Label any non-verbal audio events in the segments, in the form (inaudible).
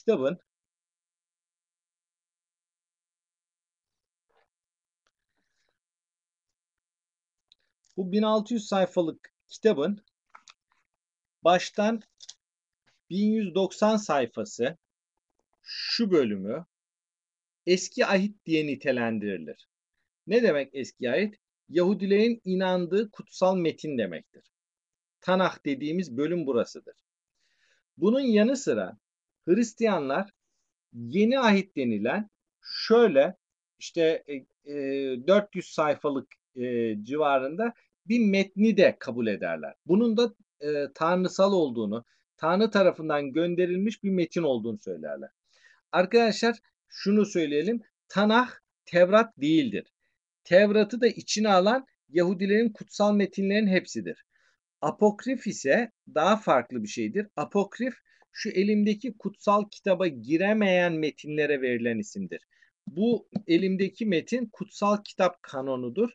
kitabın bu 1600 sayfalık kitabın baştan 1190 sayfası şu bölümü eski ahit diye nitelendirilir. Ne demek eski ahit? Yahudilerin inandığı kutsal metin demektir. Tanah dediğimiz bölüm burasıdır. Bunun yanı sıra Hristiyanlar yeni ahit denilen şöyle işte e, 400 e, sayfalık e, civarında bir metni de kabul ederler. Bunun da e, tanrısal olduğunu, Tanrı tarafından gönderilmiş bir metin olduğunu söylerler. Arkadaşlar şunu söyleyelim. Tanah Tevrat değildir. Tevrat'ı da içine alan Yahudilerin kutsal metinlerin hepsidir. Apokrif ise daha farklı bir şeydir. Apokrif şu elimdeki kutsal kitaba giremeyen metinlere verilen isimdir. Bu elimdeki metin kutsal kitap kanonudur.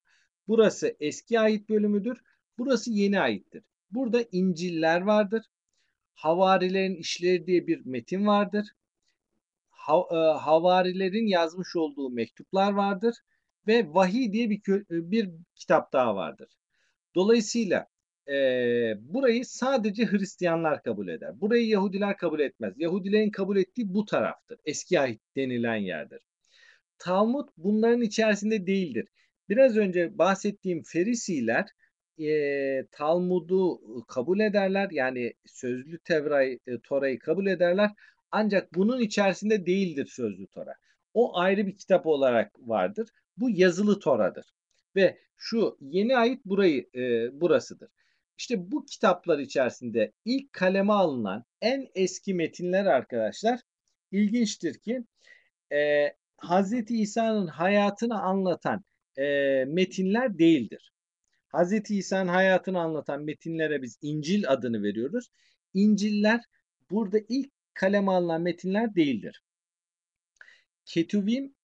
Burası eski ait bölümüdür. Burası yeni aittir. Burada İncil'ler vardır. Havarilerin işleri diye bir metin vardır. E, havarilerin yazmış olduğu mektuplar vardır ve vahiy diye bir bir kitap daha vardır. Dolayısıyla e, burayı sadece Hristiyanlar kabul eder. Burayı Yahudiler kabul etmez. Yahudilerin kabul ettiği bu taraftır. Eski ahit denilen yerdir. Talmud bunların içerisinde değildir. Biraz önce bahsettiğim Ferisiler e, Talmud'u kabul ederler. Yani sözlü Tevra'yı, e, Tora'yı kabul ederler. Ancak bunun içerisinde değildir sözlü Tora. O ayrı bir kitap olarak vardır. Bu yazılı Tora'dır. Ve şu yeni ait burayı e, burasıdır. İşte bu kitaplar içerisinde ilk kaleme alınan en eski metinler arkadaşlar ilginçtir ki e, Hz. İsa'nın hayatını anlatan e, metinler değildir. Hz. İsa'nın hayatını anlatan metinlere biz İncil adını veriyoruz. İnciller burada ilk kaleme alınan metinler değildir. Ketuvim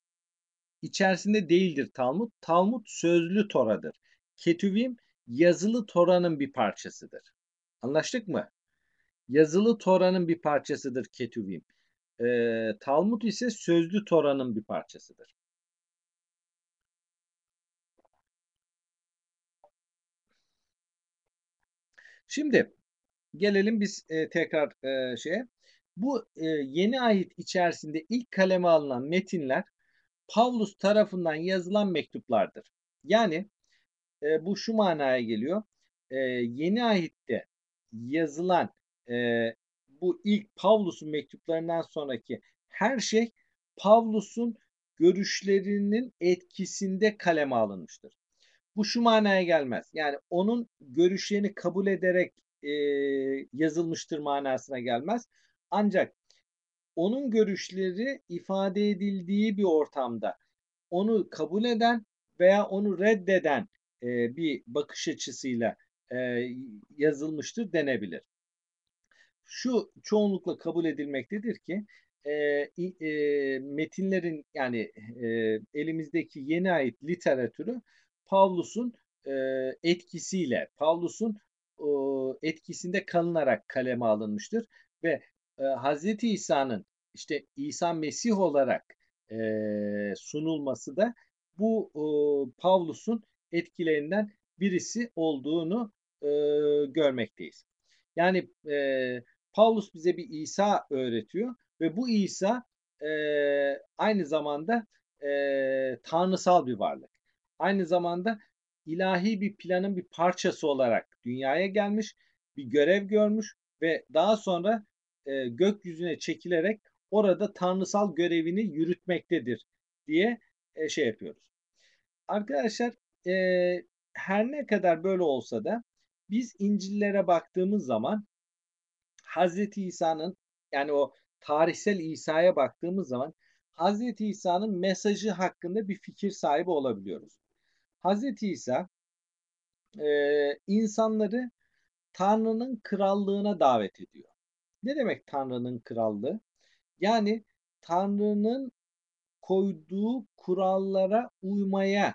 içerisinde değildir Talmud. Talmud sözlü Tora'dır. Ketuvim yazılı Tora'nın bir parçasıdır. Anlaştık mı? Yazılı Tora'nın bir parçasıdır Ketuvim. Ee, Talmud ise sözlü Tora'nın bir parçasıdır. Şimdi gelelim biz e, tekrar e, şeye. Bu e, yeni ayet içerisinde ilk kaleme alınan metinler Pavlus tarafından yazılan mektuplardır. Yani e, bu şu manaya geliyor. E, yeni ahitte yazılan e, bu ilk Pavlus'un mektuplarından sonraki her şey Pavlus'un görüşlerinin etkisinde kaleme alınmıştır. Bu şu manaya gelmez. Yani onun görüşlerini kabul ederek e, yazılmıştır manasına gelmez. Ancak onun görüşleri ifade edildiği bir ortamda onu kabul eden veya onu reddeden e, bir bakış açısıyla e, yazılmıştır denebilir. Şu çoğunlukla kabul edilmektedir ki e, metinlerin yani elimizdeki yeni ait literatürü Pavlus'un etkisiyle, Pavlus'un etkisinde kalınarak kaleme alınmıştır ve e, Hazreti İsa'nın işte İsa Mesih olarak sunulması da bu e, Pavlus'un etkilerinden birisi olduğunu e, görmekteyiz. Yani e, Paulus bize bir İsa öğretiyor ve bu İsa e, aynı zamanda e, tanrısal bir varlık. Aynı zamanda ilahi bir planın bir parçası olarak dünyaya gelmiş, bir görev görmüş ve daha sonra e, gökyüzüne çekilerek orada tanrısal görevini yürütmektedir diye e, şey yapıyoruz. Arkadaşlar e, her ne kadar böyle olsa da biz İncil'lere baktığımız zaman Hazreti İsa'nın yani o tarihsel İsa'ya baktığımız zaman Hazreti İsa'nın mesajı hakkında bir fikir sahibi olabiliyoruz. Hazreti İsa e, insanları Tanrı'nın krallığına davet ediyor. Ne demek Tanrı'nın krallığı? Yani Tanrı'nın koyduğu kurallara uymaya,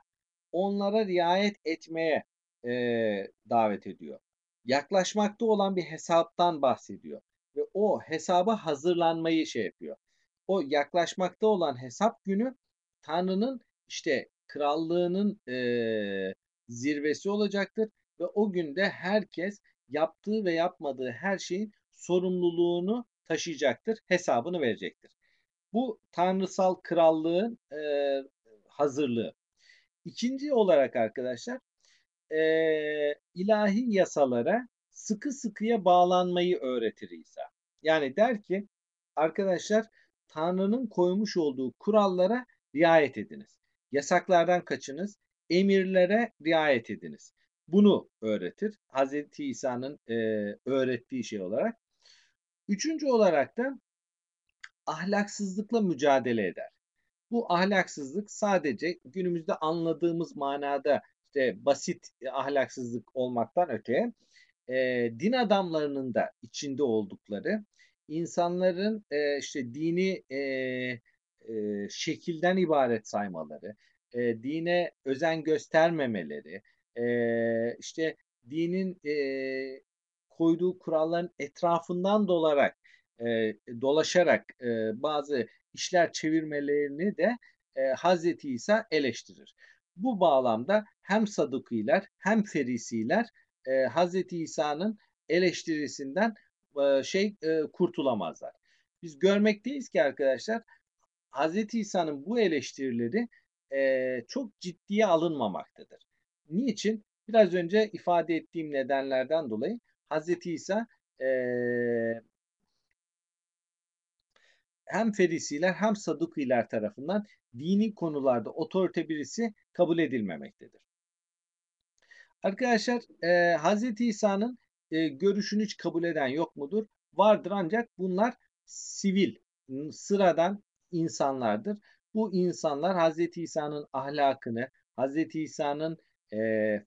onlara riayet etmeye e, davet ediyor. Yaklaşmakta olan bir hesaptan bahsediyor. ve o hesaba hazırlanmayı şey yapıyor. O yaklaşmakta olan hesap günü Tanrı'nın işte krallığının e, zirvesi olacaktır ve o günde herkes yaptığı ve yapmadığı her şeyin sorumluluğunu taşıyacaktır, hesabını verecektir. Bu tanrısal krallığın e, hazırlığı. İkinci olarak arkadaşlar e, ilahi yasalara sıkı sıkıya bağlanmayı öğretir İsa. Yani der ki arkadaşlar Tanrı'nın koymuş olduğu kurallara riayet ediniz. Yasaklardan kaçınız, emirlere riayet ediniz. Bunu öğretir. Hazreti İsa'nın e, öğrettiği şey olarak. Üçüncü olarak da ahlaksızlıkla mücadele eder. Bu ahlaksızlık sadece günümüzde anladığımız manada işte basit ahlaksızlık olmaktan öte e, din adamlarının da içinde oldukları insanların e, işte dini e, e, şekilden ibaret saymaları, e, dine özen göstermemeleri, e, işte dinin e, koyduğu kuralların etrafından dolarak, e, dolaşarak e, bazı işler çevirmelerini de e, Hazreti İsa eleştirir. Bu bağlamda hem Sadukiler hem Ferisiler e, Hazreti İsa'nın eleştirisinden e, şey e, kurtulamazlar. Biz görmekteyiz ki arkadaşlar Hazreti İsa'nın bu eleştirileri e, çok ciddiye alınmamaktadır. Niçin? Biraz önce ifade ettiğim nedenlerden dolayı Hazreti İsa e, hem Ferisiler hem Sadukiler tarafından dini konularda otorite birisi kabul edilmemektedir. Arkadaşlar e, Hazreti İsa'nın e, görüşünü hiç kabul eden yok mudur? Vardır ancak bunlar sivil, sıradan insanlardır. Bu insanlar Hazreti İsa'nın ahlakını, Hazreti İsa'nın e,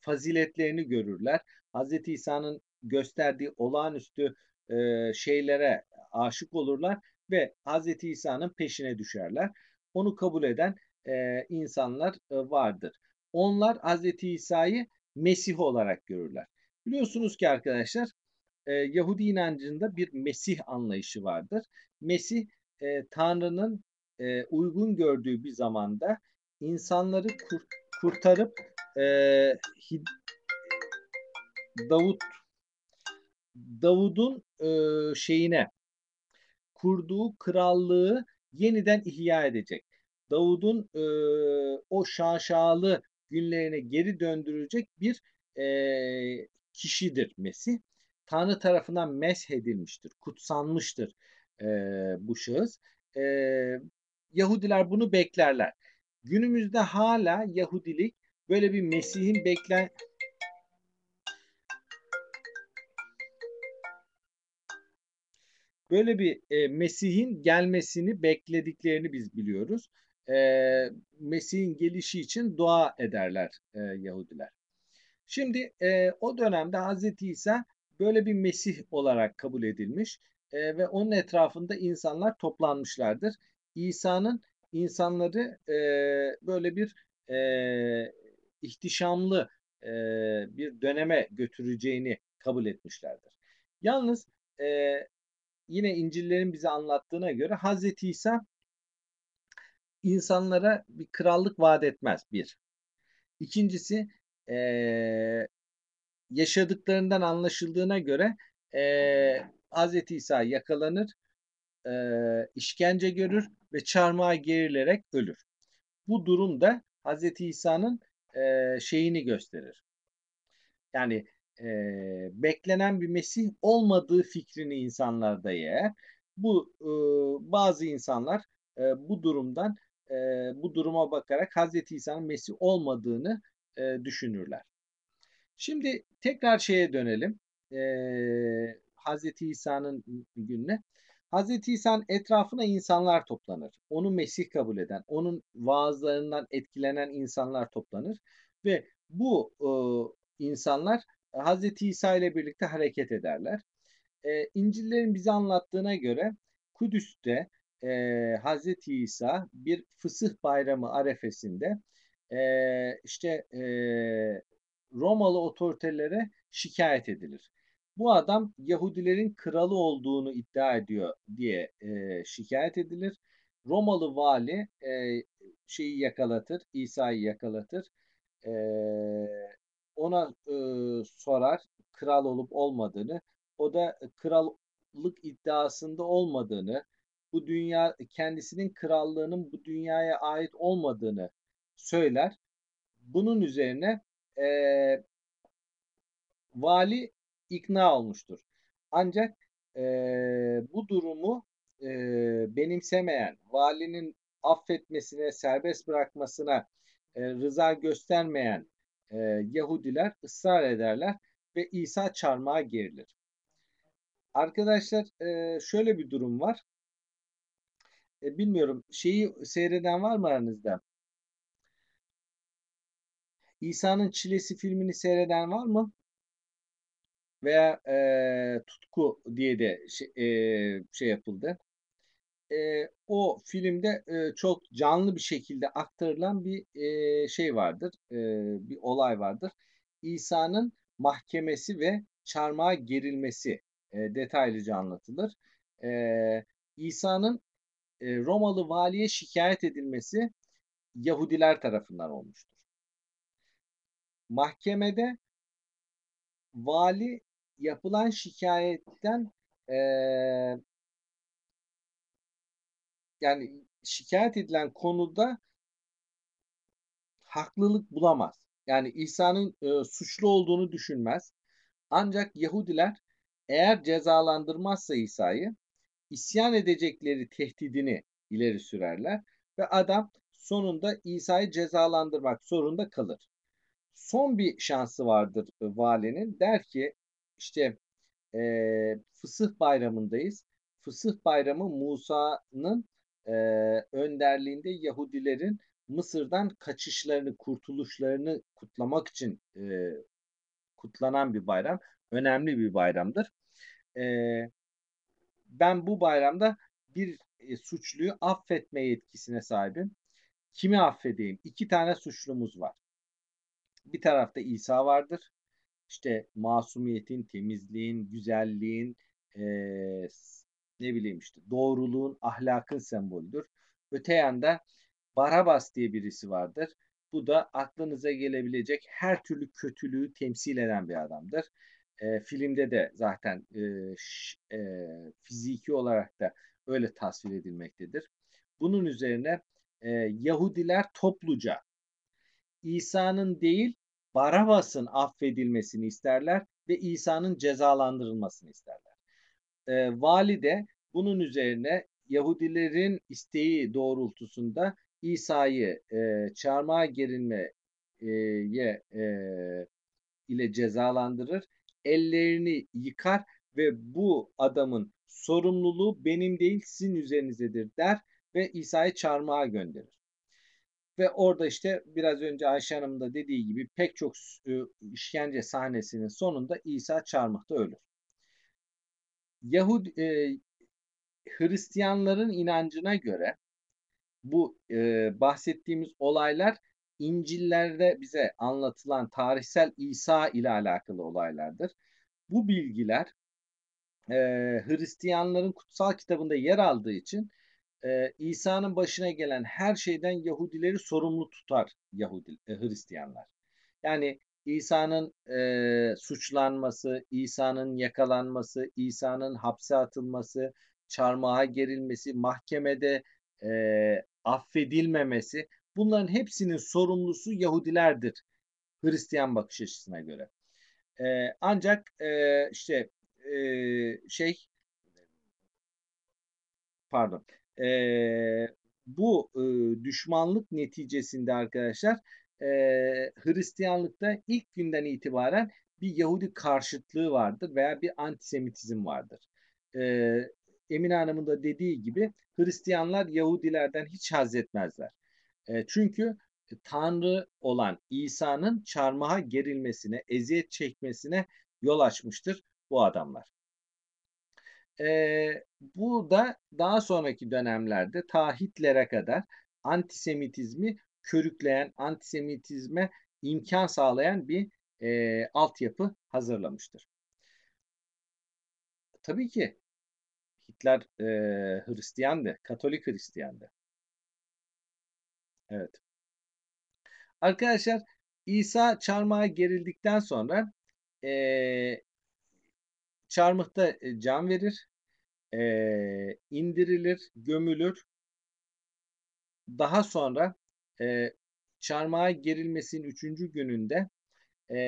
faziletlerini görürler. Hazreti İsa'nın gösterdiği olağanüstü e, şeylere aşık olurlar ve Hazreti İsa'nın peşine düşerler. Onu kabul eden e, insanlar e, vardır. Onlar Hazreti İsa'yı Mesih olarak görürler. Biliyorsunuz ki arkadaşlar e, Yahudi inancında bir Mesih anlayışı vardır. Mesih e, Tanrı'nın e, uygun gördüğü bir zamanda insanları kur, kurtarıp e, Hid, Davut Davud'un e, şeyine kurduğu krallığı yeniden ihya edecek. Davud'un e, o şaşalı günlerine geri döndürecek bir e, kişidir Mesih. Tanrı tarafından meshedilmiştir, kutsanmıştır e, bu şahıs. E, Yahudiler bunu beklerler. Günümüzde hala Yahudilik böyle bir Mesih'in beklen böyle bir e, Mesih'in gelmesini beklediklerini biz biliyoruz. E, Mesih'in gelişi için dua ederler e, Yahudiler. Şimdi e, o dönemde Hazreti İsa böyle bir Mesih olarak kabul edilmiş e, ve onun etrafında insanlar toplanmışlardır. İsa'nın insanları e, böyle bir e, ihtişamlı e, bir döneme götüreceğini kabul etmişlerdir. Yalnız e, yine İncil'lerin bize anlattığına göre Hazreti İsa insanlara bir krallık vaat etmez bir. İkincisi e, yaşadıklarından anlaşıldığına göre e, Hazreti İsa yakalanır, e, işkence görür ve çarmıha gerilerek ölür. Bu durumda Hazreti İsa'nın e, şeyini gösterir. Yani e, beklenen bir Mesih olmadığı fikrini insanlarda yer. Bu e, bazı insanlar e, bu durumdan e, bu duruma bakarak Hazreti İsa'nın Mesih olmadığını e, düşünürler. Şimdi tekrar şeye dönelim. E, Hazreti İsa'nın gününe. Hazreti İsa'nın etrafına insanlar toplanır. Onu Mesih kabul eden, onun vaazlarından etkilenen insanlar toplanır ve bu e, insanlar Hazreti İsa ile birlikte hareket ederler. E, İncil'lerin bize anlattığına göre Kudüs'te e, Hazreti İsa bir fısıh bayramı arefesinde e, işte e, Romalı otoritelere şikayet edilir. Bu adam Yahudilerin kralı olduğunu iddia ediyor diye e, şikayet edilir. Romalı vali e, şeyi yakalatır, İsa'yı yakalatır. E, ona e, sorar kral olup olmadığını. O da krallık iddiasında olmadığını, bu dünya kendisinin krallığının bu dünyaya ait olmadığını söyler. Bunun üzerine e, vali ikna olmuştur. Ancak e, bu durumu e, benimsemeyen, valinin affetmesine, serbest bırakmasına e, rıza göstermeyen e, Yahudiler ısrar ederler ve İsa çarmıha gerilir. Arkadaşlar e, şöyle bir durum var. E, bilmiyorum şeyi seyreden var mı aranızda? İsa'nın Çilesi filmini seyreden var mı? Veya e, Tutku diye de şey, e, şey yapıldı. E, o filmde e, çok canlı bir şekilde aktarılan bir e, şey vardır, e, bir olay vardır. İsa'nın mahkemesi ve çarmıha gerilmesi e, detaylıca anlatılır. E, İsa'nın e, Romalı valiye şikayet edilmesi Yahudiler tarafından olmuştur. Mahkemede vali yapılan şikayetten e, yani şikayet edilen konuda haklılık bulamaz. Yani İsa'nın e, suçlu olduğunu düşünmez. Ancak Yahudiler eğer cezalandırmazsa İsa'yı isyan edecekleri tehdidini ileri sürerler ve adam sonunda İsa'yı cezalandırmak zorunda kalır. Son bir şansı vardır e, valinin. Der ki işte e, Fısıh bayramındayız. Fısıh bayramı Musa'nın e, önderliğinde Yahudilerin Mısır'dan kaçışlarını, kurtuluşlarını kutlamak için e, kutlanan bir bayram. Önemli bir bayramdır. E, ben bu bayramda bir e, suçluyu affetme yetkisine sahibim. Kimi affedeyim? İki tane suçlumuz var. Bir tarafta İsa vardır. İşte masumiyetin, temizliğin, güzelliğin, e, ne bileyim işte doğruluğun, ahlakın sembolüdür. Öte yanda Barabas diye birisi vardır. Bu da aklınıza gelebilecek her türlü kötülüğü temsil eden bir adamdır. E, filmde de zaten e, ş, e, fiziki olarak da öyle tasvir edilmektedir. Bunun üzerine e, Yahudiler topluca İsa'nın değil Barabas'ın affedilmesini isterler ve İsa'nın cezalandırılmasını isterler. E, vali de bunun üzerine Yahudilerin isteği doğrultusunda İsa'yı e, çarmıha gerilmeye e, ile cezalandırır. Ellerini yıkar ve bu adamın sorumluluğu benim değil sizin üzerinizdedir der ve İsa'yı çarmıha gönderir. Ve orada işte biraz önce Ayşe Hanım da dediği gibi pek çok e, işkence sahnesinin sonunda İsa çarmıhta ölür. Yahudi e, Hristiyanların inancına göre bu e, bahsettiğimiz olaylar İncil'lerde bize anlatılan tarihsel İsa ile alakalı olaylardır. Bu bilgiler e, Hristiyanların kutsal kitabında yer aldığı için e, İsa'nın başına gelen her şeyden Yahudileri sorumlu tutar Yahudi e, Hristiyanlar. Yani İsa'nın e, suçlanması, İsa'nın yakalanması, İsa'nın hapse atılması, çarmıha gerilmesi, mahkemede e, affedilmemesi bunların hepsinin sorumlusu Yahudilerdir Hristiyan bakış açısına göre. E, ancak e, işte e, şey pardon e, bu e, düşmanlık neticesinde arkadaşlar e, Hristiyanlıkta ilk günden itibaren bir Yahudi karşıtlığı vardır veya bir antisemitizm vardır. E, Emine Hanım'ın da dediği gibi Hristiyanlar Yahudilerden hiç haz etmezler. E, çünkü Tanrı olan İsa'nın çarmıha gerilmesine, eziyet çekmesine yol açmıştır bu adamlar. E, bu da daha sonraki dönemlerde ta Hitler'e kadar antisemitizmi körükleyen, antisemitizme imkan sağlayan bir e, altyapı hazırlamıştır. Tabii ki. Hitler e, Hristiyandı, Katolik Hristiyandı. Evet. Arkadaşlar İsa çarmıha gerildikten sonra e, çarmıhta can verir, e, indirilir, gömülür. Daha sonra e, çarmıha gerilmesinin üçüncü gününde e,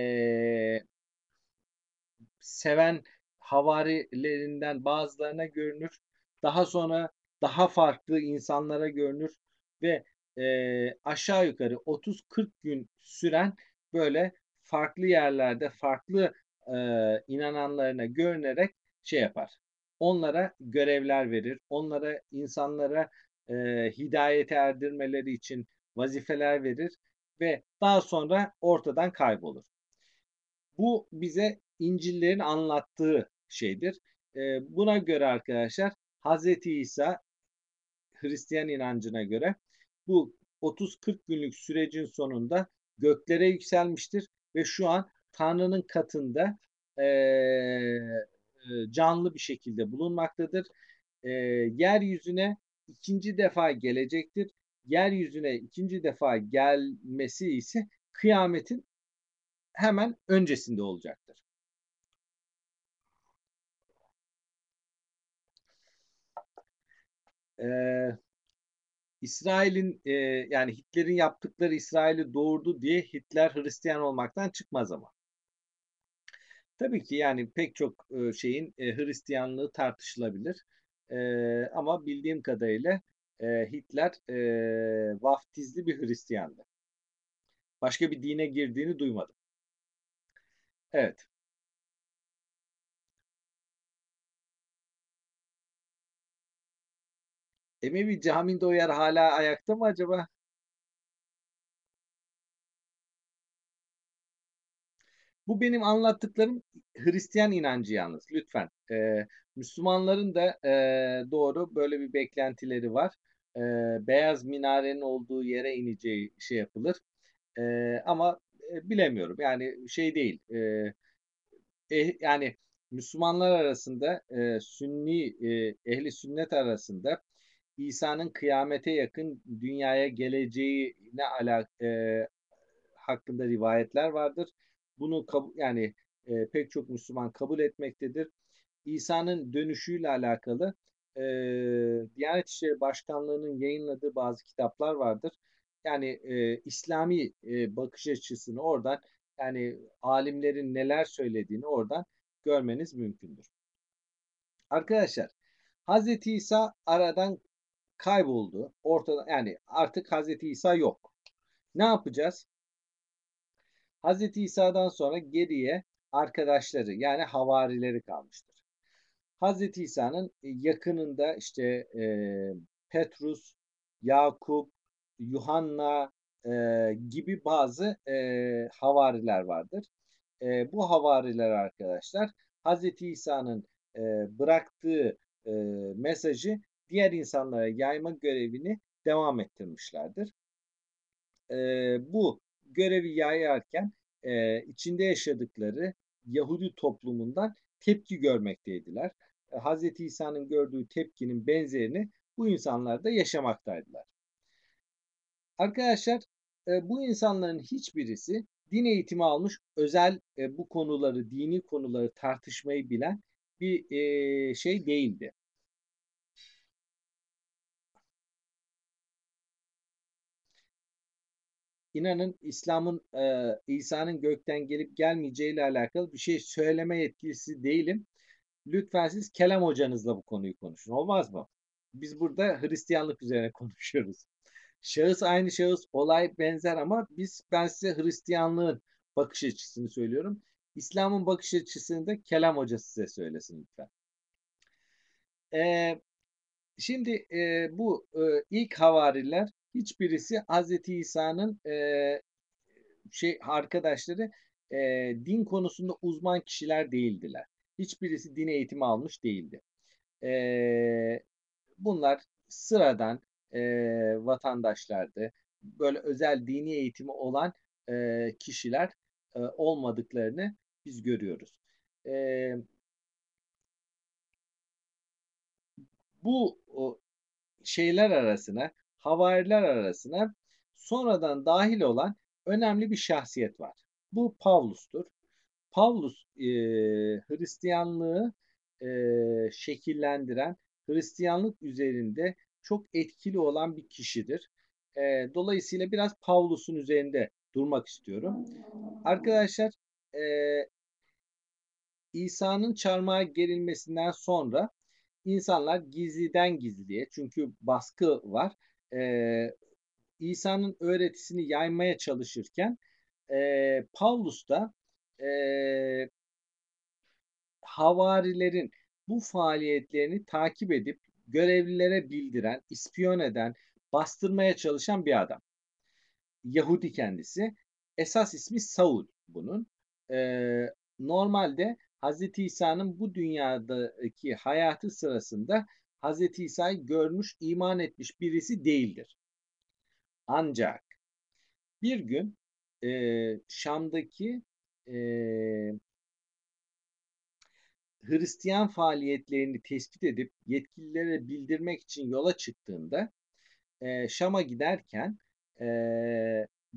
seven havarilerinden bazılarına görünür. Daha sonra daha farklı insanlara görünür ve e, aşağı yukarı 30-40 gün süren böyle farklı yerlerde farklı e, inananlarına görünerek şey yapar. Onlara görevler verir. Onlara insanlara e, hidayete erdirmeleri için vazifeler verir ve daha sonra ortadan kaybolur. Bu bize İncil'lerin anlattığı şeydir. Buna göre arkadaşlar Hazreti İsa Hristiyan inancına göre bu 30-40 günlük sürecin sonunda göklere yükselmiştir ve şu an Tanrı'nın katında canlı bir şekilde bulunmaktadır. E, yeryüzüne ikinci defa gelecektir. Yeryüzüne ikinci defa gelmesi ise kıyametin hemen öncesinde olacaktır. Ee, İsrail'in e, yani Hitler'in yaptıkları İsrail'i doğurdu diye Hitler Hristiyan olmaktan çıkmaz ama. Tabii ki yani pek çok e, şeyin e, Hristiyanlığı tartışılabilir. E, ama bildiğim kadarıyla e, Hitler e, vaftizli bir Hristiyandı. Başka bir dine girdiğini duymadım. Evet. Emevi Camii'nde o yer hala ayakta mı acaba? Bu benim anlattıklarım Hristiyan inancı yalnız lütfen. Ee, Müslümanların da e, doğru böyle bir beklentileri var. E, beyaz minarenin olduğu yere ineceği şey yapılır. E, ama e, bilemiyorum yani şey değil. E, e, yani Müslümanlar arasında e, Sünni e, ehli sünnet arasında İsa'nın kıyamete yakın dünyaya geleceğine alak e, hakkında rivayetler vardır. Bunu yani e, pek çok Müslüman kabul etmektedir. İsa'nın dönüşüyle alakalı e, Diyanet İşleri Başkanlığı'nın yayınladığı bazı kitaplar vardır. Yani e, İslami e, bakış açısını oradan yani alimlerin neler söylediğini oradan görmeniz mümkündür. Arkadaşlar Hazreti İsa aradan kayboldu. Ortada yani artık Hazreti İsa yok. Ne yapacağız? Hazreti İsa'dan sonra geriye arkadaşları yani havarileri kalmıştır. Hazreti İsa'nın yakınında işte e, Petrus, Yakup, Yuhanna e, gibi bazı e, havariler vardır. E, bu havariler arkadaşlar Hazreti İsa'nın e, bıraktığı e, mesajı diğer insanlara yayma görevini devam ettirmişlerdir. E, bu görevi yayarken e, içinde yaşadıkları Yahudi toplumundan tepki görmekteydiler. E, Hz. İsa'nın gördüğü tepkinin benzerini bu insanlar da yaşamaktaydılar. Arkadaşlar e, bu insanların hiçbirisi din eğitimi almış özel e, bu konuları, dini konuları tartışmayı bilen bir şey değildi. inanın İslam'ın e, İsa'nın gökten gelip gelmeyeceği ile alakalı bir şey söyleme yetkisi değilim. Lütfen siz kelam hocanızla bu konuyu konuşun. Olmaz mı? Biz burada Hristiyanlık üzerine (laughs) konuşuyoruz. Şahıs aynı şahıs, olay benzer ama biz ben size Hristiyanlığın bakış açısını söylüyorum. İslam'ın bakış açısını da kelam hocası size söylesin lütfen. Ee, şimdi e, bu e, ilk havariler hiçbirisi Hazreti İsa'nın e, şey arkadaşları e, din konusunda uzman kişiler değildiler. Hiçbirisi din eğitimi almış değildi. E, bunlar sıradan e, vatandaşlardı. Böyle özel dini eğitimi olan e, kişiler e, olmadıklarını biz görüyoruz. E, bu şeyler arasına, havariler arasına sonradan dahil olan önemli bir şahsiyet var. Bu Pavlus'tur. Pavlus e, Hristiyanlığı e, şekillendiren, Hristiyanlık üzerinde çok etkili olan bir kişidir. E, dolayısıyla biraz Pavlus'un üzerinde durmak istiyorum. Arkadaşlar e, İsa'nın çarmıha gerilmesinden sonra insanlar gizliden gizliye çünkü baskı var. E, İsa'nın öğretisini yaymaya çalışırken e, Pavlus da e, havarilerin bu faaliyetlerini takip edip görevlilere bildiren, ispiyon eden, bastırmaya çalışan bir adam. Yahudi kendisi. Esas ismi Saul bunun. Ee, normalde Hz. İsa'nın bu dünyadaki hayatı sırasında Hz. İsa'yı görmüş, iman etmiş birisi değildir. Ancak bir gün e, Şam'daki e, Hristiyan faaliyetlerini tespit edip yetkililere bildirmek için yola çıktığında e, Şam'a giderken e,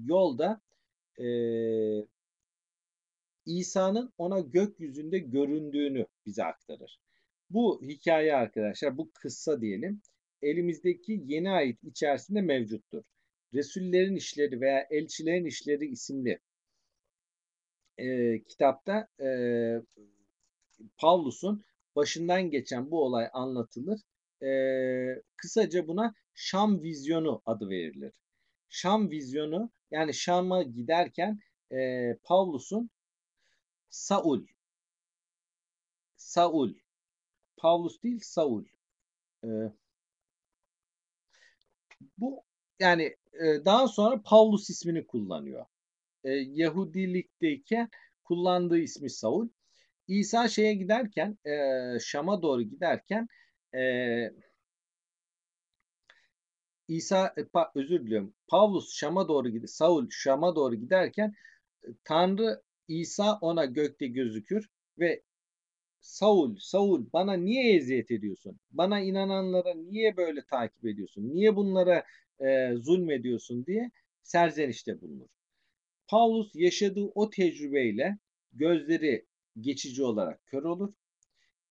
yolda e, İsa'nın ona gökyüzünde göründüğünü bize aktarır. Bu hikaye arkadaşlar, bu kıssa diyelim, elimizdeki yeni ait içerisinde mevcuttur. Resullerin İşleri veya Elçilerin İşleri isimli e, kitapta e, Pavlus'un başından geçen bu olay anlatılır. E, kısaca buna Şam vizyonu adı verilir. Şam vizyonu yani Şam'a giderken e, Pavlus'un Saul Saul Pavlus değil Saul e, bu yani e, daha sonra Pavlus ismini kullanıyor. E, Yahudilikteyken kullandığı ismi Saul. İsa şeye giderken e, Şam'a doğru giderken e, İsa e, pa, özür diliyorum. Pavlus Şam'a doğru gidiyor. Saul Şam'a doğru giderken e, Tanrı İsa ona gökte gözükür ve Saul, Saul bana niye eziyet ediyorsun? Bana inananlara niye böyle takip ediyorsun? Niye bunlara e, zulmediyorsun diye serzenişte bulunur. Paulus yaşadığı o tecrübeyle gözleri geçici olarak kör olur.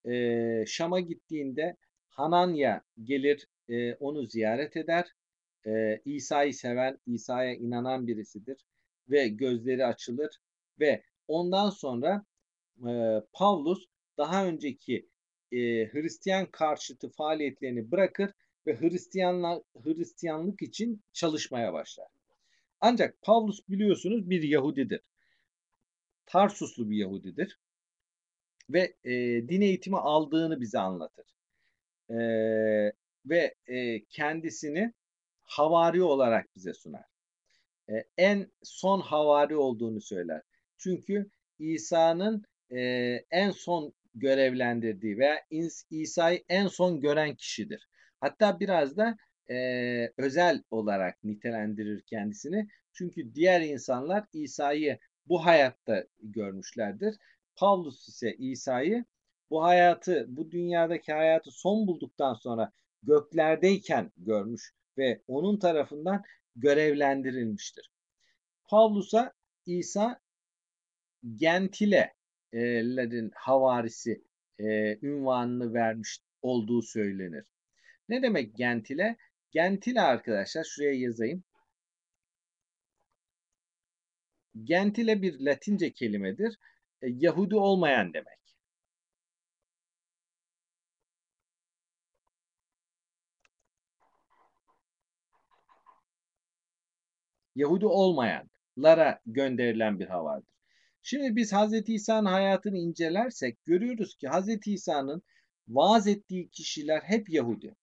E, Şam'a gittiğinde Hananya gelir e, onu ziyaret eder. E, İsa'yı seven, İsa'ya inanan birisidir ve gözleri açılır ve ondan sonra e, Pavlus daha önceki e, Hristiyan karşıtı faaliyetlerini bırakır ve Hristiyanlık, Hristiyanlık için çalışmaya başlar. Ancak Pavlus biliyorsunuz bir Yahudidir. Tarsuslu bir Yahudidir. Ve e, din eğitimi aldığını bize anlatır. E, ve e, kendisini havari olarak bize sunar. E, en son havari olduğunu söyler. Çünkü İsa'nın e, en son görevlendirdiği veya İsa'yı en son gören kişidir. Hatta biraz da e, özel olarak nitelendirir kendisini. Çünkü diğer insanlar İsa'yı bu hayatta görmüşlerdir. Pavlus ise İsa'yı bu hayatı, bu dünyadaki hayatı son bulduktan sonra göklerdeyken görmüş ve onun tarafından görevlendirilmiştir. Pavlus'a İsa Gentile'lerin havarisi e, ünvanını vermiş olduğu söylenir. Ne demek Gentile? Gentile arkadaşlar şuraya yazayım. Gentile bir Latince kelimedir. E, Yahudi olmayan demek. Yahudi olmayanlara gönderilen bir havadır. Şimdi biz Hz. İsa'nın hayatını incelersek görüyoruz ki Hz. İsa'nın vaaz ettiği kişiler hep Yahudi.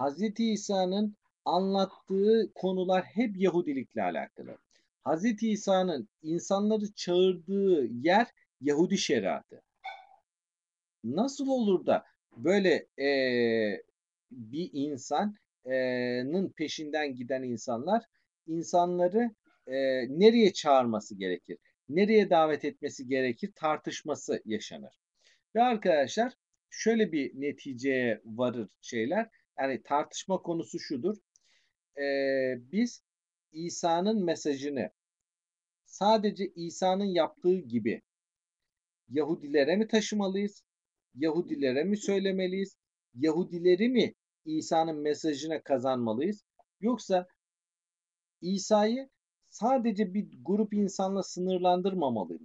Hz. İsa'nın anlattığı konular hep Yahudilikle alakalı. Hz. İsa'nın insanları çağırdığı yer Yahudi şeriatı. Nasıl olur da böyle e, bir insanın peşinden giden insanlar insanları e, nereye çağırması gerekir? Nereye davet etmesi gerekir? Tartışması yaşanır. Ve arkadaşlar şöyle bir neticeye varır şeyler. Yani tartışma konusu şudur. Ee, biz İsa'nın mesajını sadece İsa'nın yaptığı gibi Yahudilere mi taşımalıyız? Yahudilere mi söylemeliyiz? Yahudileri mi İsa'nın mesajına kazanmalıyız? Yoksa İsa'yı sadece bir grup insanla sınırlandırmamalı?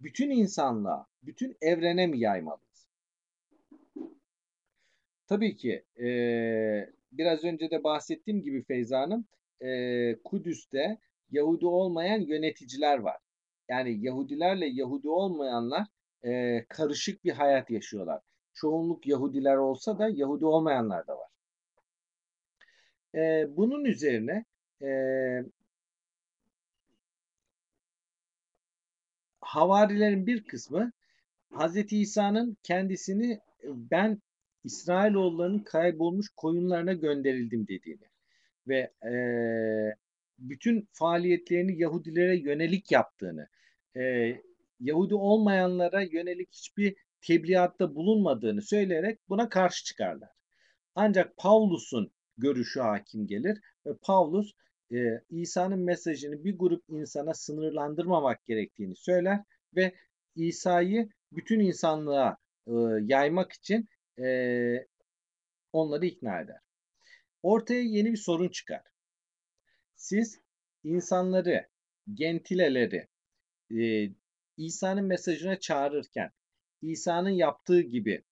Bütün insanlığa, bütün evrene mi yaymalıyız? Tabii ki e, biraz önce de bahsettiğim gibi Feyza Hanım, e, Kudüs'te Yahudi olmayan yöneticiler var. Yani Yahudilerle Yahudi olmayanlar e, karışık bir hayat yaşıyorlar. Çoğunluk Yahudiler olsa da Yahudi olmayanlar da var. E, bunun üzerine e, havarilerin bir kısmı Hz. İsa'nın kendisini ben İsrailoğullarının kaybolmuş koyunlarına gönderildim dediğini ve e, bütün faaliyetlerini Yahudilere yönelik yaptığını, e, Yahudi olmayanlara yönelik hiçbir tebliğatta bulunmadığını söyleyerek buna karşı çıkarlar. Ancak Pavlus'un görüşü hakim gelir ve Pavlus e, İsa'nın mesajını bir grup insana sınırlandırmamak gerektiğini söyler ve İsa'yı bütün insanlığa e, yaymak için e, onları ikna eder. Ortaya yeni bir sorun çıkar. Siz insanları, gentileleri e, İsa'nın mesajına çağırırken İsa'nın yaptığı gibi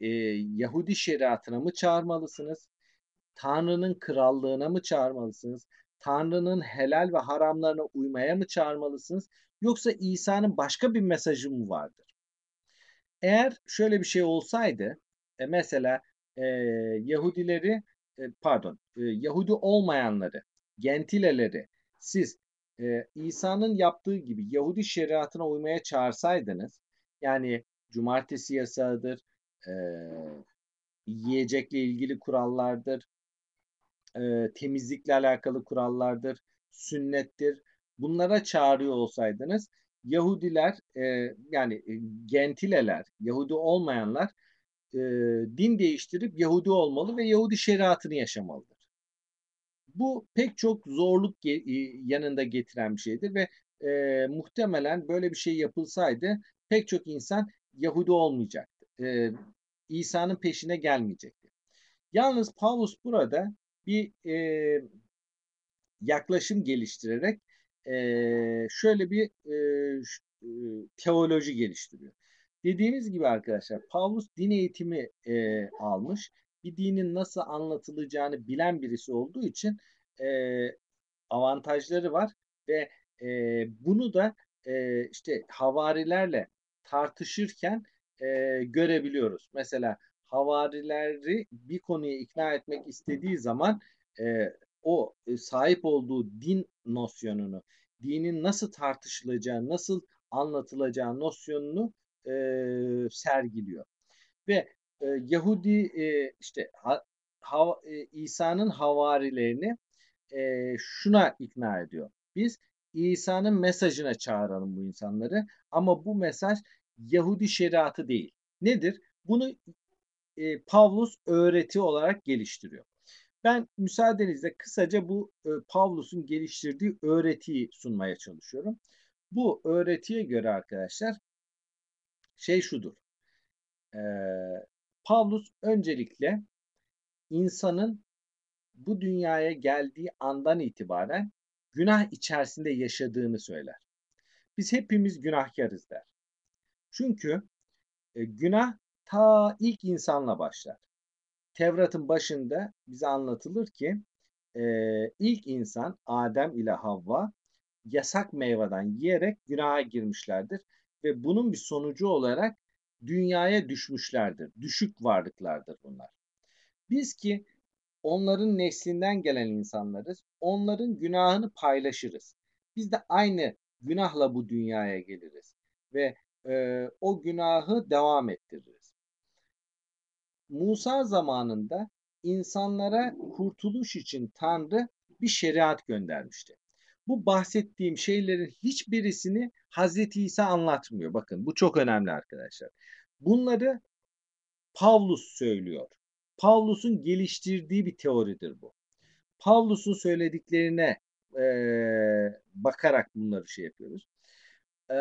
e, Yahudi şeriatına mı çağırmalısınız? Tanrı'nın krallığına mı çağırmalısınız? Tanrı'nın helal ve haramlarına uymaya mı çağırmalısınız? Yoksa İsa'nın başka bir mesajı mı vardır? Eğer şöyle bir şey olsaydı, e, mesela e, Yahudileri, e, pardon, e, Yahudi olmayanları, gentileleri siz e, İsa'nın yaptığı gibi Yahudi şeriatına uymaya çağırsaydınız, yani cumartesi yasağıdır, e, yiyecekle ilgili kurallardır, e, temizlikle alakalı kurallardır, sünnettir. Bunlara çağırıyor olsaydınız Yahudiler e, yani e, gentileler, Yahudi olmayanlar e, din değiştirip Yahudi olmalı ve Yahudi şeriatını yaşamalıdır. Bu pek çok zorluk e, yanında getiren bir şeydir ve e, muhtemelen böyle bir şey yapılsaydı pek çok insan Yahudi olmayacaktı. E, İsa'nın peşine gelmeyecekti. Yalnız Paulus burada bir e, yaklaşım geliştirerek e, şöyle bir e, teoloji geliştiriyor. Dediğimiz gibi arkadaşlar Paulus din eğitimi e, almış. Bir dinin nasıl anlatılacağını bilen birisi olduğu için e, avantajları var ve e, bunu da e, işte havarilerle tartışırken e, görebiliyoruz. Mesela havarileri bir konuya ikna etmek istediği zaman e, o e, sahip olduğu din nosyonunu, dinin nasıl tartışılacağı, nasıl anlatılacağı nosyonunu e, sergiliyor. Ve e, Yahudi e, işte ha, ha, e, İsa'nın havarilerini e, şuna ikna ediyor. Biz İsa'nın mesajına çağıralım bu insanları ama bu mesaj Yahudi şeriatı değil. Nedir? Bunu e, Pavlus öğreti olarak geliştiriyor. Ben müsaadenizle kısaca bu e, Pavlus'un geliştirdiği öğretiyi sunmaya çalışıyorum. Bu öğretiye göre arkadaşlar şey şudur. E, Pavlus öncelikle insanın bu dünyaya geldiği andan itibaren günah içerisinde yaşadığını söyler. Biz hepimiz günahkarız der. Çünkü e, günah ta ilk insanla başlar. Tevrat'ın başında bize anlatılır ki e, ilk insan Adem ile Havva yasak meyveden yiyerek günaha girmişlerdir ve bunun bir sonucu olarak dünyaya düşmüşlerdir. Düşük varlıklardır bunlar. Biz ki onların neslinden gelen insanlarız. Onların günahını paylaşırız. Biz de aynı günahla bu dünyaya geliriz ve e, o günahı devam ettiririz. Musa zamanında insanlara kurtuluş için Tanrı bir şeriat göndermişti. Bu bahsettiğim şeylerin hiçbirisini Hazreti İsa anlatmıyor. Bakın bu çok önemli arkadaşlar. Bunları Pavlus söylüyor. Pavlus'un geliştirdiği bir teoridir bu. Pavlus'un söylediklerine e, bakarak bunları şey yapıyoruz. E,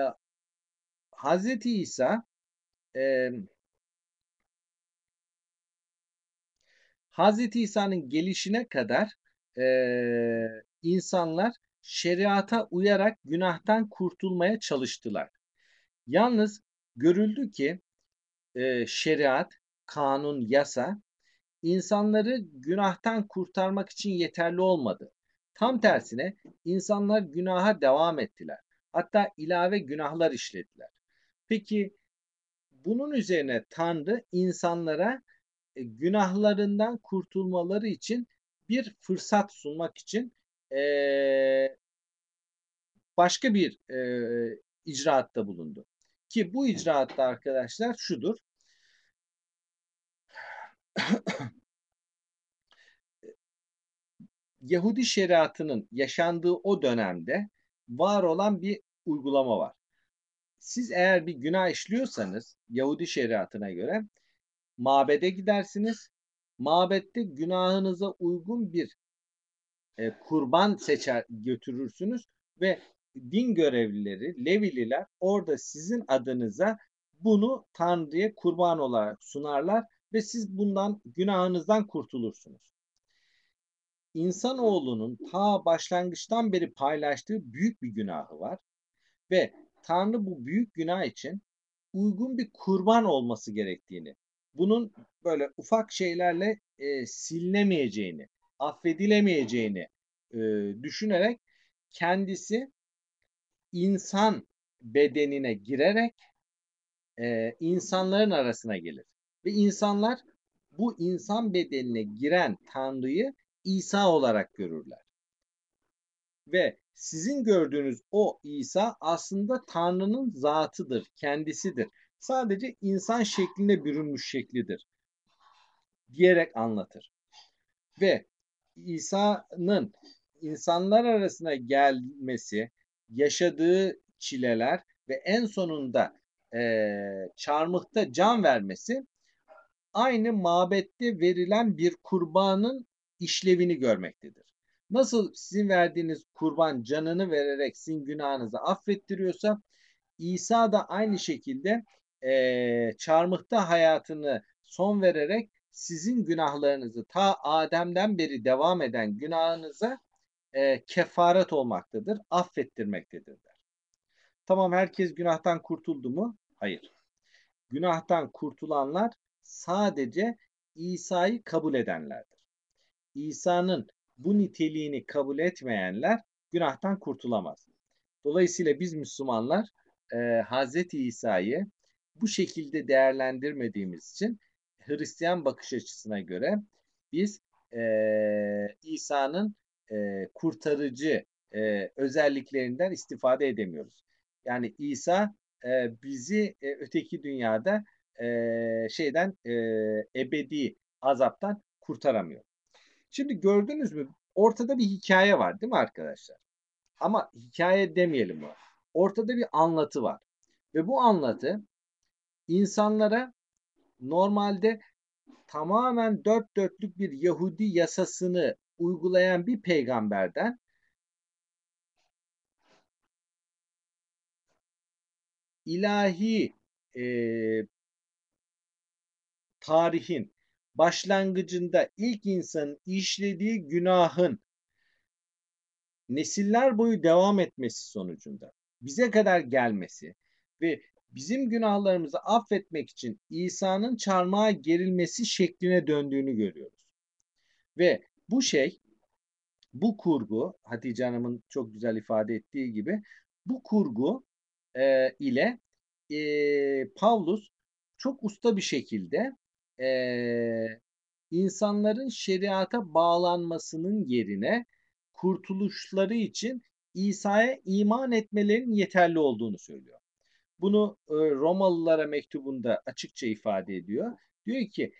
Hazreti İsa e, Hazreti İsa'nın gelişine kadar e, insanlar şeriata uyarak günahtan kurtulmaya çalıştılar. Yalnız görüldü ki e, şeriat, kanun, yasa insanları günahtan kurtarmak için yeterli olmadı. Tam tersine insanlar günaha devam ettiler. Hatta ilave günahlar işlediler. Peki bunun üzerine Tanrı insanlara günahlarından kurtulmaları için bir fırsat sunmak için e, başka bir e, icraatta bulundu. Ki bu icraatta arkadaşlar şudur. (clears throat) Yahudi şeriatının yaşandığı o dönemde var olan bir uygulama var. Siz eğer bir günah işliyorsanız Yahudi şeriatına göre mabede gidersiniz. Mabette günahınıza uygun bir e, kurban seçer götürürsünüz ve din görevlileri, Levililer orada sizin adınıza bunu Tanrı'ya kurban olarak sunarlar ve siz bundan günahınızdan kurtulursunuz. İnsanoğlunun ta başlangıçtan beri paylaştığı büyük bir günahı var ve Tanrı bu büyük günah için uygun bir kurban olması gerektiğini, bunun böyle ufak şeylerle e, silinemeyeceğini, affedilemeyeceğini e, düşünerek kendisi insan bedenine girerek e, insanların arasına gelir. Ve insanlar bu insan bedenine giren Tanrı'yı İsa olarak görürler. Ve sizin gördüğünüz o İsa aslında Tanrı'nın zatıdır, kendisidir. Sadece insan şeklinde bürünmüş şeklidir diyerek anlatır. Ve İsa'nın insanlar arasına gelmesi, yaşadığı çileler ve en sonunda e, çarmıhta can vermesi aynı mabette verilen bir kurbanın işlevini görmektedir. Nasıl sizin verdiğiniz kurban canını vererek sizin günahınızı affettiriyorsa İsa da aynı şekilde e, çarmıhta hayatını son vererek sizin günahlarınızı ta Adem'den beri devam eden günahınıza e, kefaret olmaktadır, affettirmektedir der. Tamam herkes günahtan kurtuldu mu? Hayır. Günahtan kurtulanlar sadece İsa'yı kabul edenlerdir. İsa'nın bu niteliğini kabul etmeyenler günahtan kurtulamaz. Dolayısıyla biz Müslümanlar e, Hazreti İsa'yı bu şekilde değerlendirmediğimiz için Hristiyan bakış açısına göre biz e, İsa'nın e, kurtarıcı e, özelliklerinden istifade edemiyoruz. Yani İsa e, bizi e, öteki dünyada e, şeyden e, ebedi azaptan kurtaramıyor. Şimdi gördünüz mü ortada bir hikaye var değil mi arkadaşlar? Ama hikaye demeyelim bu. Ortada bir anlatı var. Ve bu anlatı insanlara normalde tamamen dört dörtlük bir Yahudi yasasını uygulayan bir peygamberden ilahi e, tarihin başlangıcında ilk insanın işlediği günahın nesiller boyu devam etmesi sonucunda bize kadar gelmesi ve bizim günahlarımızı affetmek için İsa'nın çarmıha gerilmesi şekline döndüğünü görüyoruz. Ve bu şey, bu kurgu, Hatice Hanım'ın çok güzel ifade ettiği gibi, bu kurgu e, ile e, Pavlus çok usta bir şekilde e, insanların şeriata bağlanmasının yerine kurtuluşları için İsa'ya iman etmelerinin yeterli olduğunu söylüyor. Bunu e, Romalılara mektubunda açıkça ifade ediyor. Diyor ki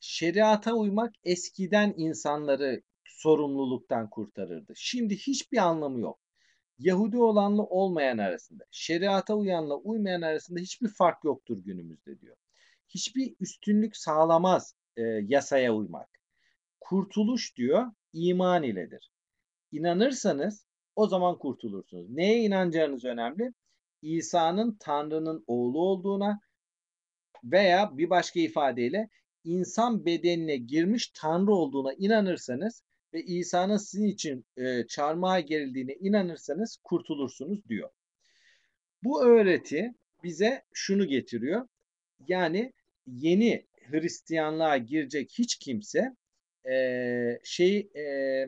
şeriata uymak eskiden insanları sorumluluktan kurtarırdı. Şimdi hiçbir anlamı yok. Yahudi olanla olmayan arasında, şeriata uyanla uymayan arasında hiçbir fark yoktur günümüzde diyor. hiçbir üstünlük sağlamaz e, yasaya uymak. Kurtuluş diyor iman iledir. İnanırsanız o zaman kurtulursunuz. Neye inanacağınız önemli. İsa'nın Tanrı'nın oğlu olduğuna veya bir başka ifadeyle insan bedenine girmiş Tanrı olduğuna inanırsanız ve İsa'nın sizin için e, çarmıha gerildiğine inanırsanız kurtulursunuz diyor. Bu öğreti bize şunu getiriyor. Yani yeni Hristiyanlığa girecek hiç kimse e, şey e,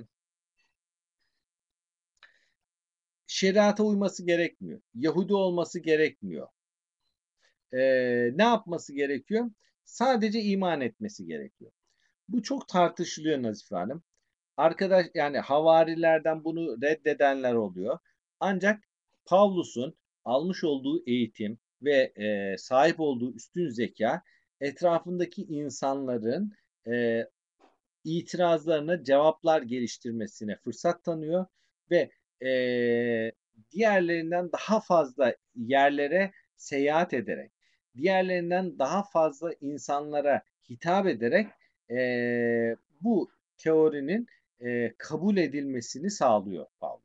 şeriata uyması gerekmiyor. Yahudi olması gerekmiyor. E, ne yapması gerekiyor? Sadece iman etmesi gerekiyor. Bu çok tartışılıyor Nazife Hanım. Arkadaş yani havarilerden bunu reddedenler oluyor. Ancak Pavlus'un almış olduğu eğitim ve e, sahip olduğu üstün zeka etrafındaki insanların e, itirazlarına cevaplar geliştirmesine fırsat tanıyor ve e, diğerlerinden daha fazla yerlere seyahat ederek, diğerlerinden daha fazla insanlara hitap ederek e, bu teorinin e, kabul edilmesini sağlıyor Paulus.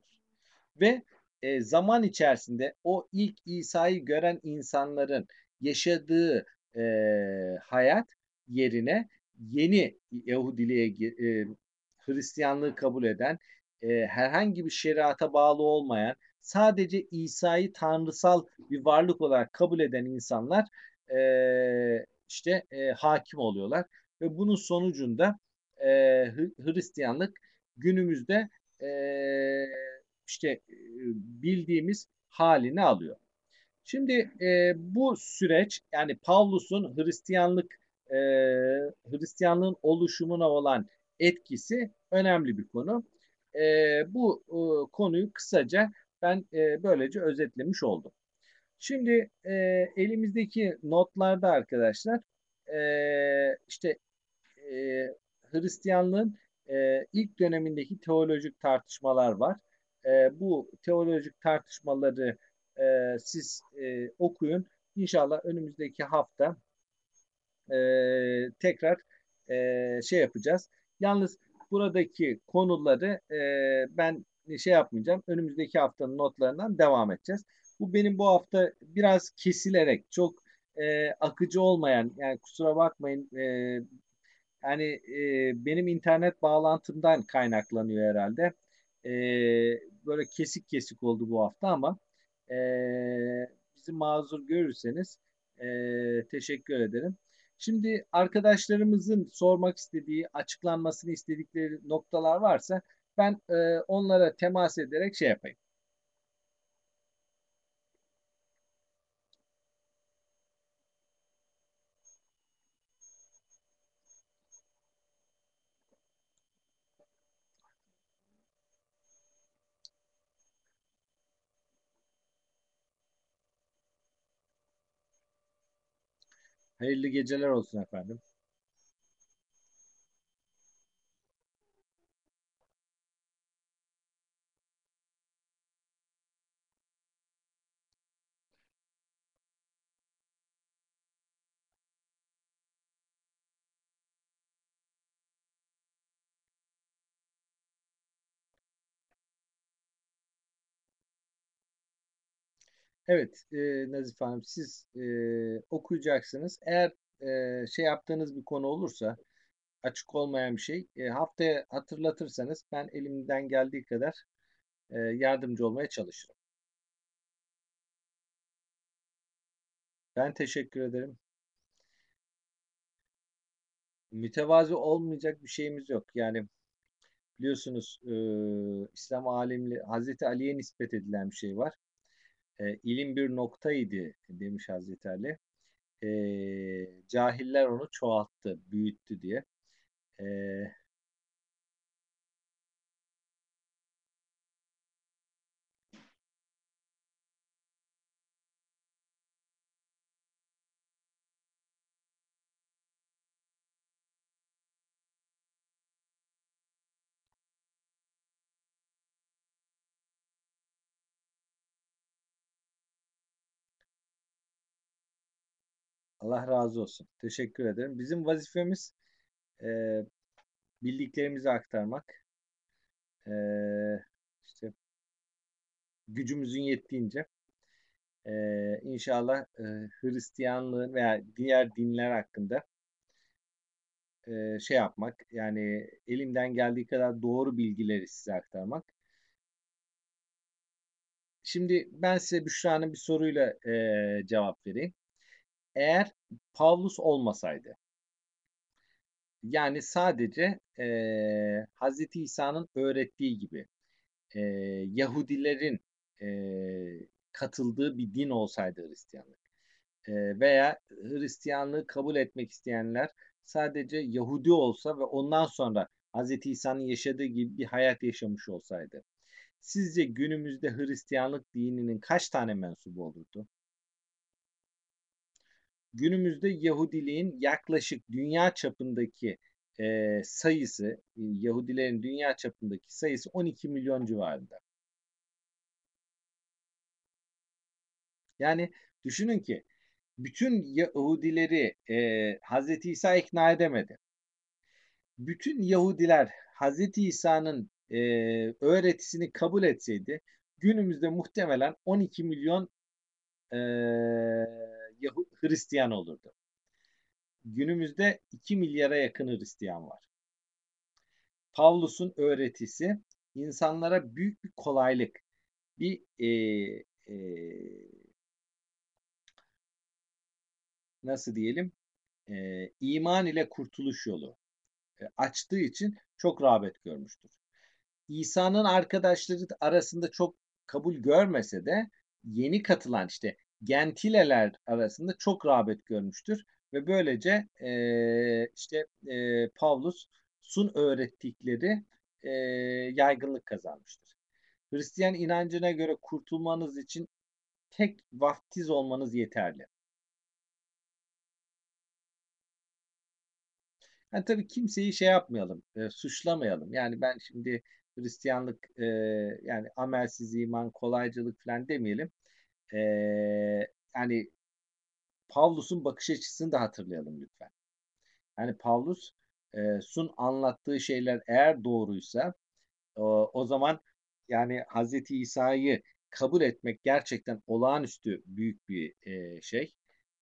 Ve e, zaman içerisinde o ilk İsa'yı gören insanların yaşadığı e, hayat yerine yeni Yahudiliğe, e, Hristiyanlığı kabul eden, e, herhangi bir şeriata bağlı olmayan, sadece İsa'yı tanrısal bir varlık olarak kabul eden insanlar e, işte e, hakim oluyorlar ve bunun sonucunda e, Hristiyanlık günümüzde e, işte bildiğimiz halini alıyor. Şimdi e, bu süreç yani Pavlus'un Hristiyanlık e, Hristiyanlığın oluşumuna olan etkisi önemli bir konu. E, bu e, konuyu kısaca ben e, böylece özetlemiş oldum. Şimdi e, elimizdeki notlarda arkadaşlar e, işte e, Hristiyanlığın e, ilk dönemindeki teolojik tartışmalar var. E, bu teolojik tartışmaları e, siz e, okuyun. İnşallah önümüzdeki hafta e, tekrar e, şey yapacağız. Yalnız buradaki konuları e, ben şey yapmayacağım. Önümüzdeki haftanın notlarından devam edeceğiz. Bu benim bu hafta biraz kesilerek çok e, akıcı olmayan yani kusura bakmayın e, yani e, benim internet bağlantımdan kaynaklanıyor herhalde. E, böyle kesik kesik oldu bu hafta ama e, bizi mazur görürseniz e, teşekkür ederim. Şimdi arkadaşlarımızın sormak istediği, açıklanmasını istedikleri noktalar varsa ben e, onlara temas ederek şey yapayım. Hayırlı geceler olsun efendim. Evet, e, Nazife Hanım siz e, okuyacaksınız. Eğer e, şey yaptığınız bir konu olursa, açık olmayan bir şey, e, haftaya hatırlatırsanız ben elimden geldiği kadar e, yardımcı olmaya çalışırım. Ben teşekkür ederim. Mütevazi olmayacak bir şeyimiz yok. Yani biliyorsunuz e, İslam alimli Hazreti Ali'ye nispet edilen bir şey var. E, ilim bir noktaydı demiş Hazreti Ali. E, cahiller onu çoğalttı, büyüttü diye. E, Allah razı olsun. Teşekkür ederim. Bizim vazifemiz e, bildiklerimizi aktarmak. E, işte gücümüzün yettiğince e, inşallah e, Hristiyanlığın veya diğer dinler hakkında e, şey yapmak yani elimden geldiği kadar doğru bilgileri size aktarmak. Şimdi ben size Büşra'nın bir soruyla e, cevap vereyim. Eğer Pavlus olmasaydı yani sadece e, Hazreti İsa'nın öğrettiği gibi e, Yahudilerin e, katıldığı bir din olsaydı Hristiyanlık e, veya Hristiyanlığı kabul etmek isteyenler sadece Yahudi olsa ve ondan sonra Hazreti İsa'nın yaşadığı gibi bir hayat yaşamış olsaydı sizce günümüzde Hristiyanlık dininin kaç tane mensubu olurdu? Günümüzde Yahudiliğin yaklaşık dünya çapındaki e, sayısı, e, Yahudilerin dünya çapındaki sayısı 12 milyon civarında. Yani düşünün ki bütün Yahudileri e, Hz. İsa ikna edemedi. Bütün Yahudiler Hz. İsa'nın e, öğretisini kabul etseydi günümüzde muhtemelen 12 milyon e, Hristiyan olurdu. Günümüzde 2 milyara yakın Hristiyan var. Pavlus'un öğretisi insanlara büyük bir kolaylık, bir e, e, nasıl diyelim e, iman ile kurtuluş yolu e, açtığı için çok rağbet görmüştür. İsa'nın arkadaşları arasında çok kabul görmese de yeni katılan işte Gentileler arasında çok rağbet görmüştür ve böylece e, işte e, Pavlus'un öğrettikleri e, yaygınlık kazanmıştır. Hristiyan inancına göre kurtulmanız için tek vaftiz olmanız yeterli. Yani tabii kimseyi şey yapmayalım, e, suçlamayalım. Yani ben şimdi Hristiyanlık e, yani amelsiz iman, kolaycılık falan demeyelim. E, yani Pavlus'un bakış açısını da hatırlayalım lütfen. Yani Pavlus'un anlattığı şeyler eğer doğruysa o, o zaman yani Hazreti İsa'yı kabul etmek gerçekten olağanüstü büyük bir e, şey,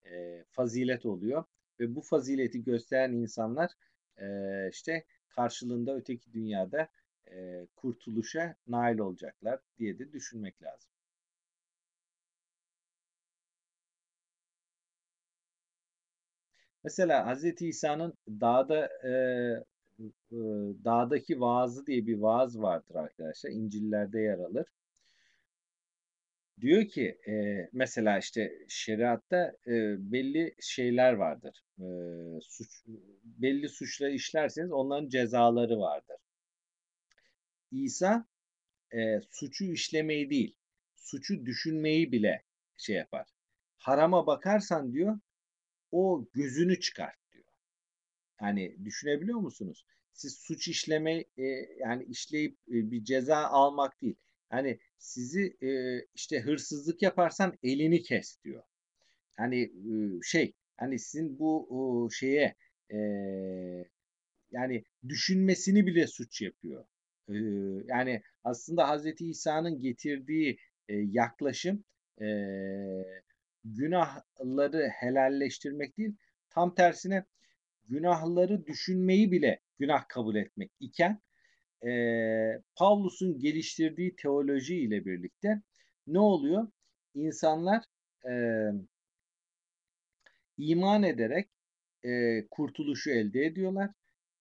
e, fazilet oluyor ve bu fazileti gösteren insanlar e, işte karşılığında öteki dünyada e, kurtuluşa nail olacaklar diye de düşünmek lazım. Mesela Hz. İsa'nın dağda e, e, dağdaki vaazı diye bir vaaz vardır arkadaşlar. İncil'lerde yer alır. Diyor ki e, mesela işte şeriatta e, belli şeyler vardır. E, suç belli suçları işlerseniz onların cezaları vardır. İsa e, suçu işlemeyi değil, suçu düşünmeyi bile şey yapar. Harama bakarsan diyor, o gözünü çıkart diyor. Yani düşünebiliyor musunuz? Siz suç işleme e, yani işleyip e, bir ceza almak değil. Yani sizi e, işte hırsızlık yaparsan elini kes diyor. Yani e, şey hani sizin bu o, şeye e, yani düşünmesini bile suç yapıyor. E, yani aslında Hazreti İsa'nın getirdiği e, yaklaşım e, günahları helalleştirmek değil, tam tersine günahları düşünmeyi bile günah kabul etmek iken e, Pavlus'un geliştirdiği teoloji ile birlikte ne oluyor? İnsanlar e, iman ederek e, kurtuluşu elde ediyorlar.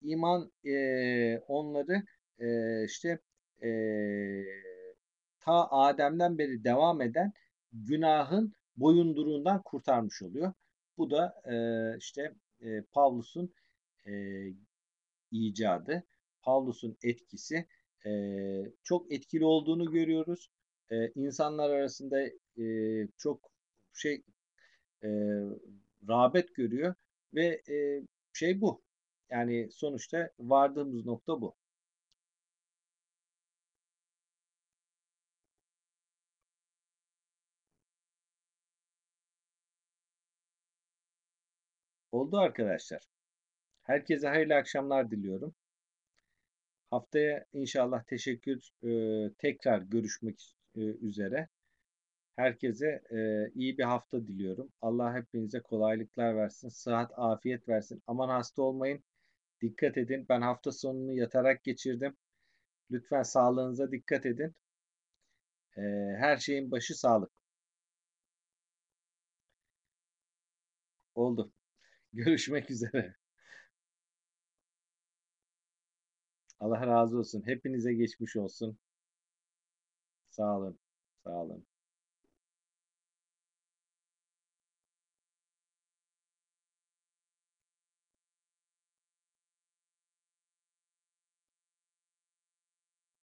İman e, onları e, işte e, ta Adem'den beri devam eden günahın boyunduruğundan kurtarmış oluyor. Bu da e, işte e, Pavlus'un e, icadı, Pavlus'un etkisi e, çok etkili olduğunu görüyoruz. E, insanlar arasında e, çok şey e, rağbet görüyor ve e, şey bu. Yani sonuçta vardığımız nokta bu. Oldu arkadaşlar. Herkese hayırlı akşamlar diliyorum. Haftaya inşallah teşekkür e, tekrar görüşmek e, üzere. Herkese e, iyi bir hafta diliyorum. Allah hepinize kolaylıklar versin. Sıhhat, afiyet versin. Aman hasta olmayın. Dikkat edin. Ben hafta sonunu yatarak geçirdim. Lütfen sağlığınıza dikkat edin. E, her şeyin başı sağlık. Oldu. Görüşmek üzere. Allah razı olsun. Hepinize geçmiş olsun. Sağ olun. Sağ olun.